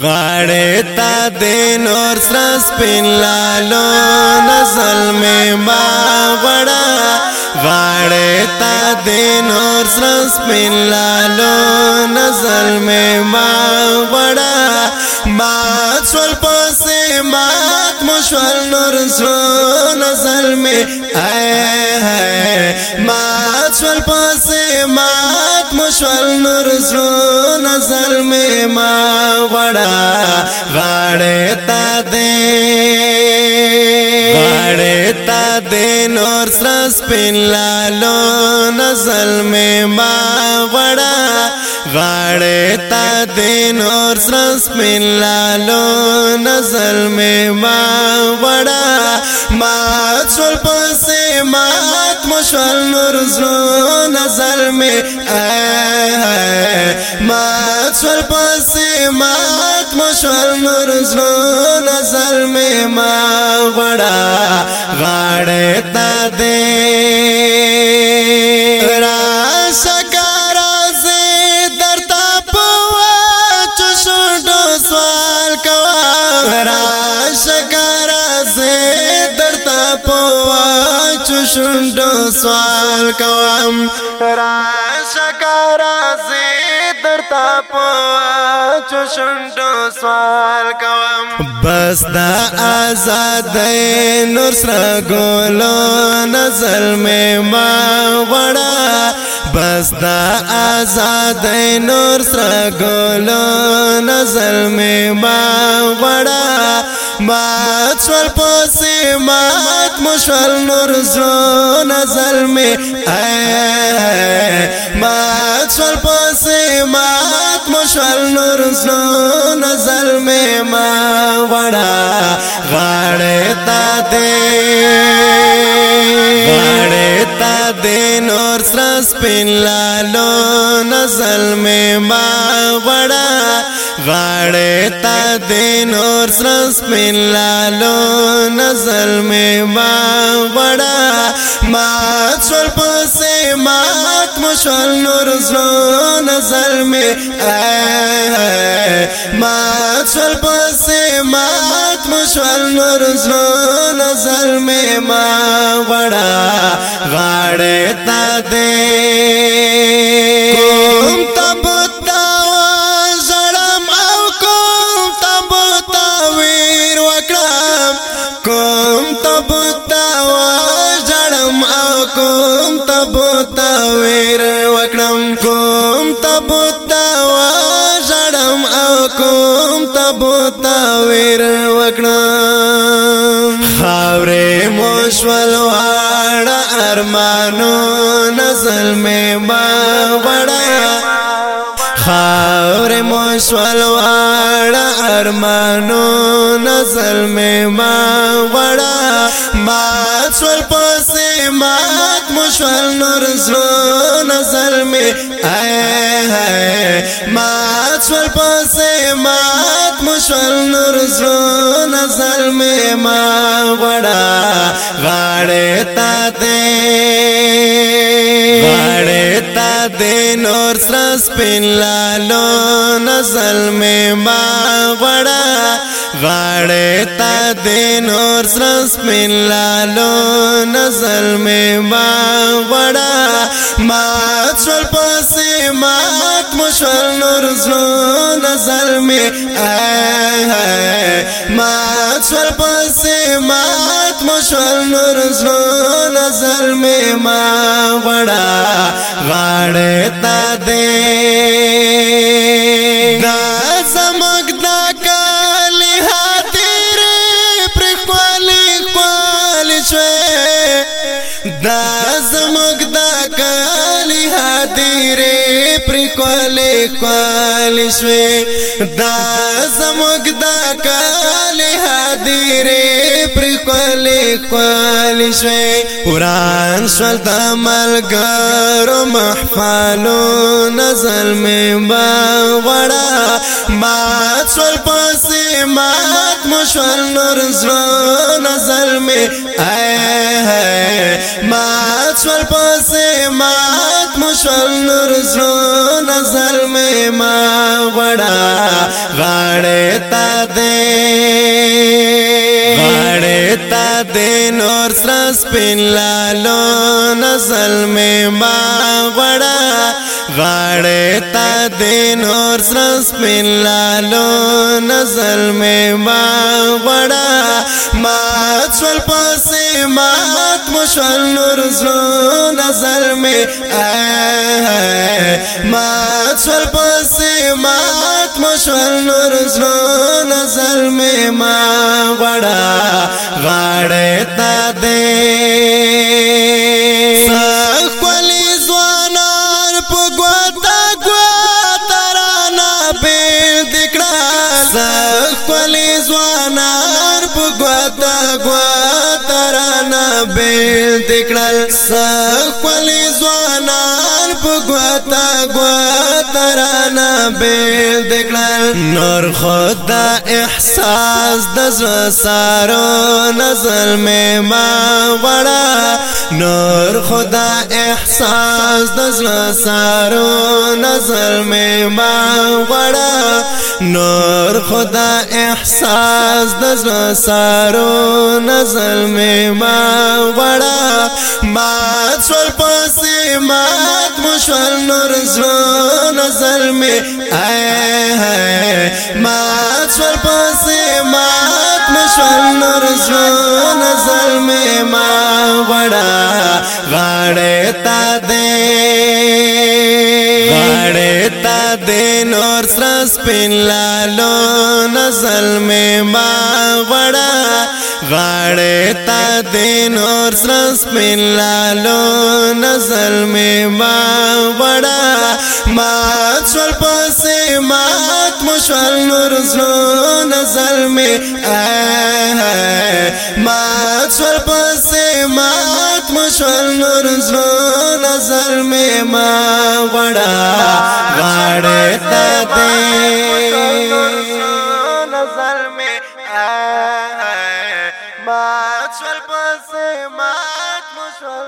غاڑے تا دین اور سرس پین لالو نسل میں باغڑا غاڑے تا دین اور سرس پین لالو نسل میں باغڑا مات شول پسے مات مشول نور سو نسل میں اے ہے مات شول پسے مات مشول نور زړه نظر می ما وړا غاړه تا دې غاړه تا دې نور سرس پن لالو نظر می ما وړا غاړه تا دین اور سرس من لالو نزل می ما وڑا ما څول پسې ما مات مشل نور زلو نزل می ما څول پسې ما مات مشل نور زلو نزل می ما وڑا غاړه تا دین شوند سوال کوم را شکارا زی درتا پوا چو شوند سوال کوم بس دا آزاد نور سر ګولو نزل می ما وړا بس دا آزاد نور سره ګلو نظر می ما وړه مات شوال پسی مات مشوال نور زلو نظر می مات شوال پسی مات مشوال نور زلو نظر می ما وڑا غاڑتا دے غاڑتا یاد نور سرس پین لالو نزل میں ما غڑا غاڑے تا دین اور سرس پین لالو نزل میں ما غڑا ما چول پسے ما مشول نور زلو نزل میں ما چول پسے ما مشول نور زلو نزل میں ما غڑا غاڑے نړۍ ته دې کوم تب تا او کوم تب تا ویر وکړم کوم تب تا زړم او کوم تب تا ویر وکړم کوم تب تا زړم او کوم تب تا ویر وکړم خاورې موشول واړه ارمانو نسل مې باغړه خاور مو سوالوار ارمانو نزل می ما وڑا مات سوال پسی مات مشوال نور زلو نزل می آئے آئے مات سوال پسی مات مشوال نور زلو نزل می ما وڑا غاڑے تا دے سپین لالو نزل می ما غړه غاړه تا دې نور سپین لالو نزل می ما غړه ما څول پسې ما مشل نور زلو نزل می ما څول پسې ما مشل نور زلو ظلم ما غړا غړې تا دې دا زمګ دا کالې هاتیر پر کولې کولې شوې دا زمګ دا کالې هاتیر پر کولې کولې شوې دا زمګ دا کالې هاتیر لیکل شوی قرآن شول د ملګرو محفلو نزل مې با وړا ما شول پسې مات مشول نور زړه نزل مې ما شول پسې مات مشول نور زړه نزل مې ما وړا غاړه تا دې پر سر سپین لالو نسل می ما غړا غړې تا دین اور سر سپین لالو نسل می ما غړا ما څول پسې ما مشول نور زو نظر می ما څول پسې ما ختم شول نور زلو نظر می ما غړا غړې تا دې سخولي ځوانار په ګوتا ګوتا رانا بیل دکړه سخولي ځوانار په ګوتا ګوتا رانا بیل دکړه سکل زوانان بگوتا گوتا رانا بیل دکلل نور خود دا احساس دزو سارو نزل میں ما وڑا نور خدا احساس دزو سارو نزل میں ما وڑا نور خدا احساس د زما سارو نزل می ما وړا ما څول پسې ما مشول نور زو نزل می ما څول پسې ما مشول نور زو نزل سپین لالو نزل می ما غړا غړې تا دې نور سپین لالو نزل می ما غړا ما څول پسې ما مات مشل نور زلو نزل می مشور پسې مات مشور نور زړه نظر مې ما غړا غړې ته دې نظر مې مات مشور پسې مات مشور